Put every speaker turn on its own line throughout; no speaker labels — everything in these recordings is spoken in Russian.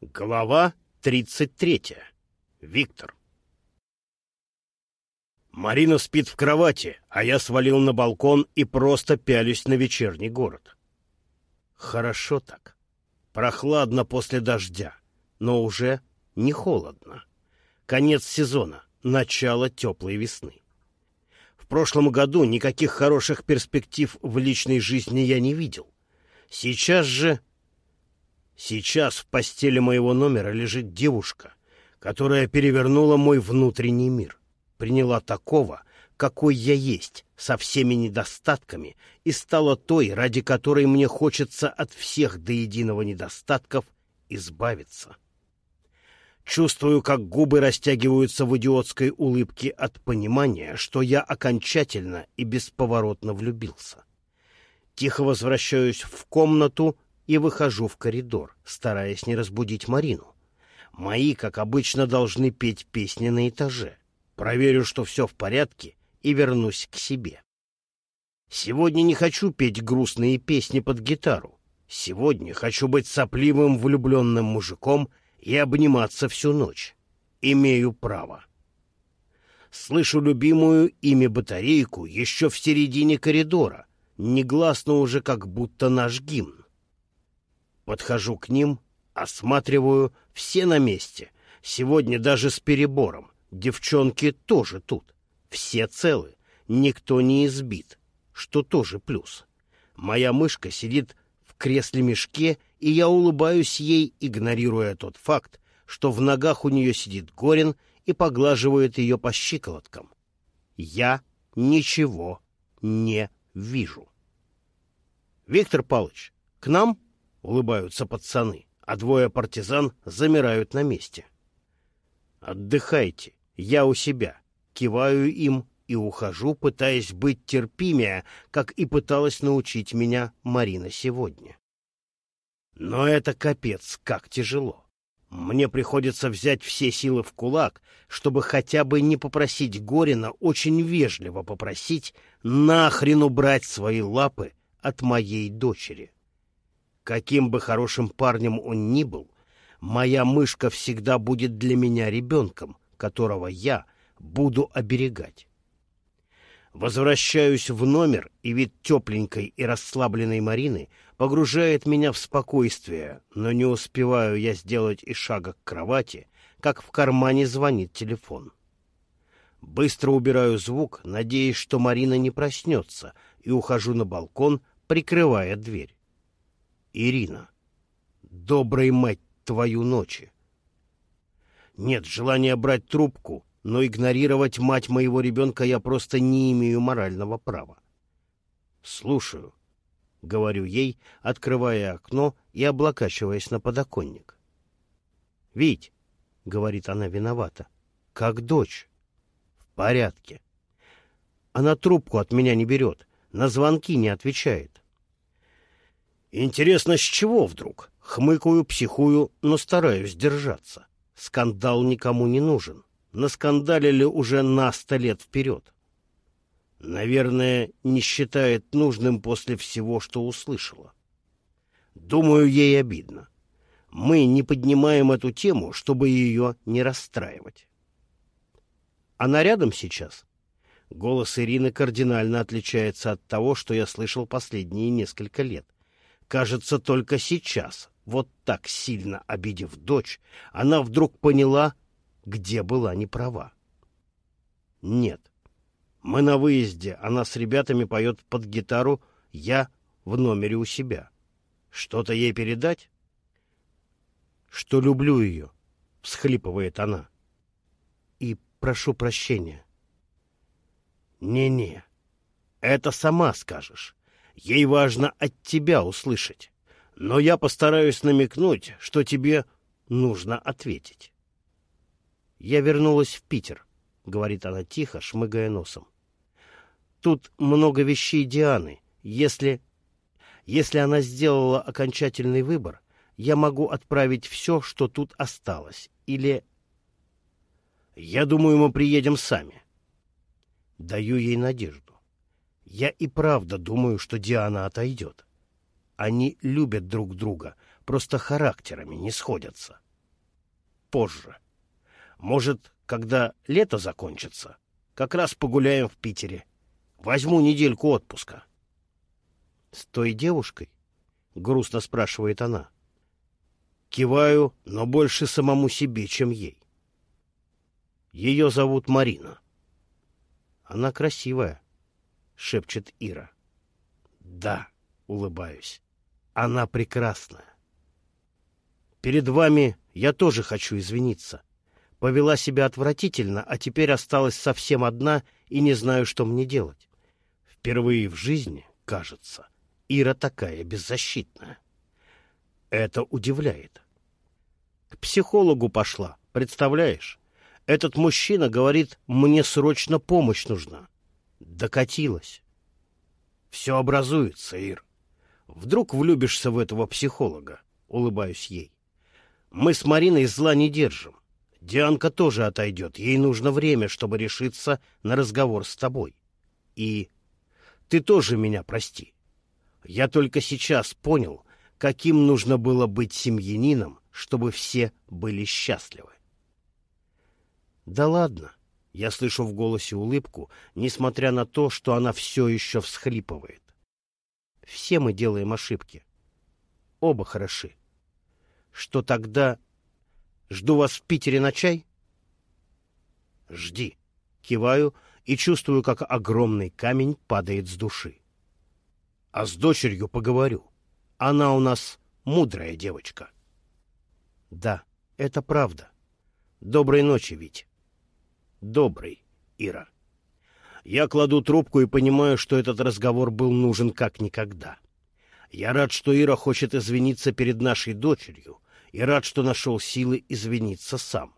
Глава 33. Виктор. Марина спит в кровати, а я свалил на балкон и просто пялюсь на вечерний город. Хорошо так. Прохладно после дождя, но уже не холодно. Конец сезона, начало теплой весны. В прошлом году никаких хороших перспектив в личной жизни я не видел. Сейчас же Сейчас в постели моего номера лежит девушка, которая перевернула мой внутренний мир, приняла такого, какой я есть, со всеми недостатками, и стала той, ради которой мне хочется от всех до единого недостатков избавиться. Чувствую, как губы растягиваются в идиотской улыбке от понимания, что я окончательно и бесповоротно влюбился. Тихо возвращаюсь в комнату и выхожу в коридор, стараясь не разбудить Марину. Мои, как обычно, должны петь песни на этаже. Проверю, что все в порядке, и вернусь к себе. Сегодня не хочу петь грустные песни под гитару. Сегодня хочу быть сопливым влюбленным мужиком и обниматься всю ночь. Имею право. Слышу любимую ими батарейку еще в середине коридора, негласно уже как будто наш гимн. Подхожу к ним, осматриваю, все на месте. Сегодня даже с перебором. Девчонки тоже тут. Все целы, никто не избит, что тоже плюс. Моя мышка сидит в кресле-мешке, и я улыбаюсь ей, игнорируя тот факт, что в ногах у нее сидит Горин и поглаживает ее по щиколоткам. Я ничего не вижу. Виктор Павлович, к нам? — улыбаются пацаны, а двое партизан замирают на месте. «Отдыхайте, я у себя», — киваю им и ухожу, пытаясь быть терпимее, как и пыталась научить меня Марина сегодня. Но это капец, как тяжело. Мне приходится взять все силы в кулак, чтобы хотя бы не попросить Горина, очень вежливо попросить нахрен убрать свои лапы от моей дочери. Каким бы хорошим парнем он ни был, моя мышка всегда будет для меня ребенком, которого я буду оберегать. Возвращаюсь в номер, и вид тепленькой и расслабленной Марины погружает меня в спокойствие, но не успеваю я сделать и шага к кровати, как в кармане звонит телефон. Быстро убираю звук, надеясь, что Марина не проснется, и ухожу на балкон, прикрывая дверь. Ирина. Доброй мать твою ночи. Нет желания брать трубку, но игнорировать мать моего ребенка я просто не имею морального права. Слушаю, — говорю ей, открывая окно и облокачиваясь на подоконник. — Вить, — говорит она виновата, — как дочь? — В порядке. Она трубку от меня не берет, на звонки не отвечает. Интересно, с чего вдруг? Хмыкаю, психую, но стараюсь держаться. Скандал никому не нужен. Наскандалили уже на сто лет вперед. Наверное, не считает нужным после всего, что услышала. Думаю, ей обидно. Мы не поднимаем эту тему, чтобы ее не расстраивать. Она рядом сейчас? Голос Ирины кардинально отличается от того, что я слышал последние несколько лет. Кажется, только сейчас, вот так сильно обидев дочь, она вдруг поняла, где была неправа. Нет. Мы на выезде, она с ребятами поет под гитару, я в номере у себя. Что-то ей передать? Что люблю ее, всхлипывает она. И прошу прощения. Не-не, это сама скажешь. Ей важно от тебя услышать. Но я постараюсь намекнуть, что тебе нужно ответить. «Я вернулась в Питер», — говорит она тихо, шмыгая носом. «Тут много вещей Дианы. Если... Если она сделала окончательный выбор, я могу отправить все, что тут осталось. Или... Я думаю, мы приедем сами». Даю ей надежду. Я и правда думаю, что Диана отойдет. Они любят друг друга, просто характерами не сходятся. позже. Может, когда лето закончится, как раз погуляем в Питере. Возьму недельку отпуска.
— С той девушкой? — грустно спрашивает она.
Киваю, но больше самому себе, чем ей. Ее зовут Марина.
— Она красивая, — шепчет Ира.
— Да, — улыбаюсь, — она прекрасная. Перед вами я тоже хочу извиниться. Повела себя отвратительно, а теперь осталась совсем одна и не знаю, что мне делать. Впервые в жизни, кажется, Ира такая беззащитная. Это удивляет. К психологу пошла, представляешь? Этот мужчина говорит, мне срочно помощь нужна. Докатилась. Все образуется, Ир. Вдруг влюбишься в этого психолога, улыбаюсь ей. Мы с Мариной зла не держим. Дианка тоже отойдет. Ей нужно время, чтобы решиться на разговор с тобой. И ты тоже меня прости. Я только сейчас понял, каким нужно было быть семьянином, чтобы все были счастливы. Да ладно. Я слышу в голосе улыбку, несмотря на то, что она все еще всхлипывает. Все мы делаем ошибки. Оба хороши что тогда... Жду вас в Питере на чай? Жди. Киваю и чувствую, как огромный камень падает с души. А с дочерью поговорю. Она у нас мудрая девочка. Да, это правда. Доброй ночи, Вить. Добрый, Ира. Я кладу трубку и понимаю, что этот разговор был нужен как никогда. Я рад, что Ира хочет извиниться перед нашей дочерью, и рад, что нашел силы извиниться сам.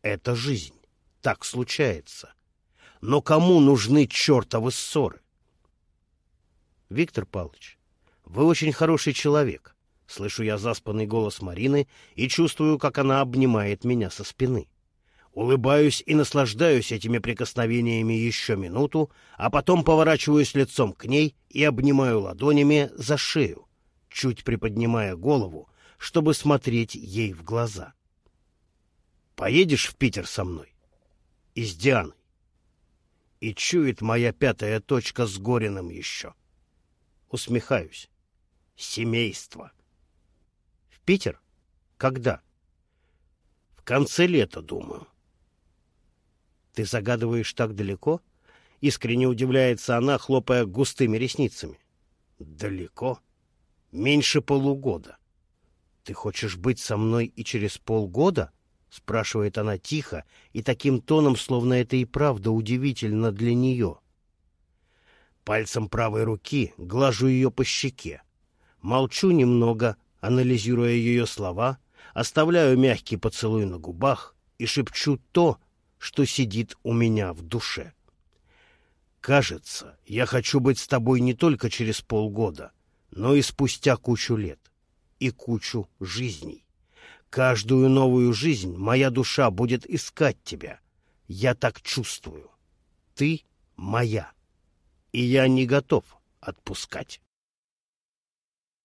Это жизнь. Так случается. Но кому нужны чертовы ссоры? Виктор Павлович, вы очень хороший человек. Слышу я заспанный голос Марины и чувствую, как она обнимает меня со спины. Улыбаюсь и наслаждаюсь этими прикосновениями еще минуту, а потом поворачиваюсь лицом к ней и обнимаю ладонями за шею, чуть приподнимая голову, чтобы смотреть ей в глаза. «Поедешь в Питер со мной? И с Дианой?» И чует моя пятая точка с Гориным еще. Усмехаюсь. Семейство. В Питер? Когда? В конце лета, думаю. Ты загадываешь так далеко? Искренне удивляется она, хлопая густыми ресницами. Далеко? Меньше полугода. «Ты хочешь быть со мной и через полгода?» — спрашивает она тихо и таким тоном, словно это и правда удивительно для нее. Пальцем правой руки глажу ее по щеке. Молчу немного, анализируя ее слова, оставляю мягкий поцелуй на губах и шепчу то, что сидит у меня в душе. «Кажется, я хочу быть с тобой не только через полгода, но и спустя кучу лет и кучу жизней. Каждую новую жизнь моя душа будет искать тебя. Я так чувствую. Ты моя. И я не готов отпускать.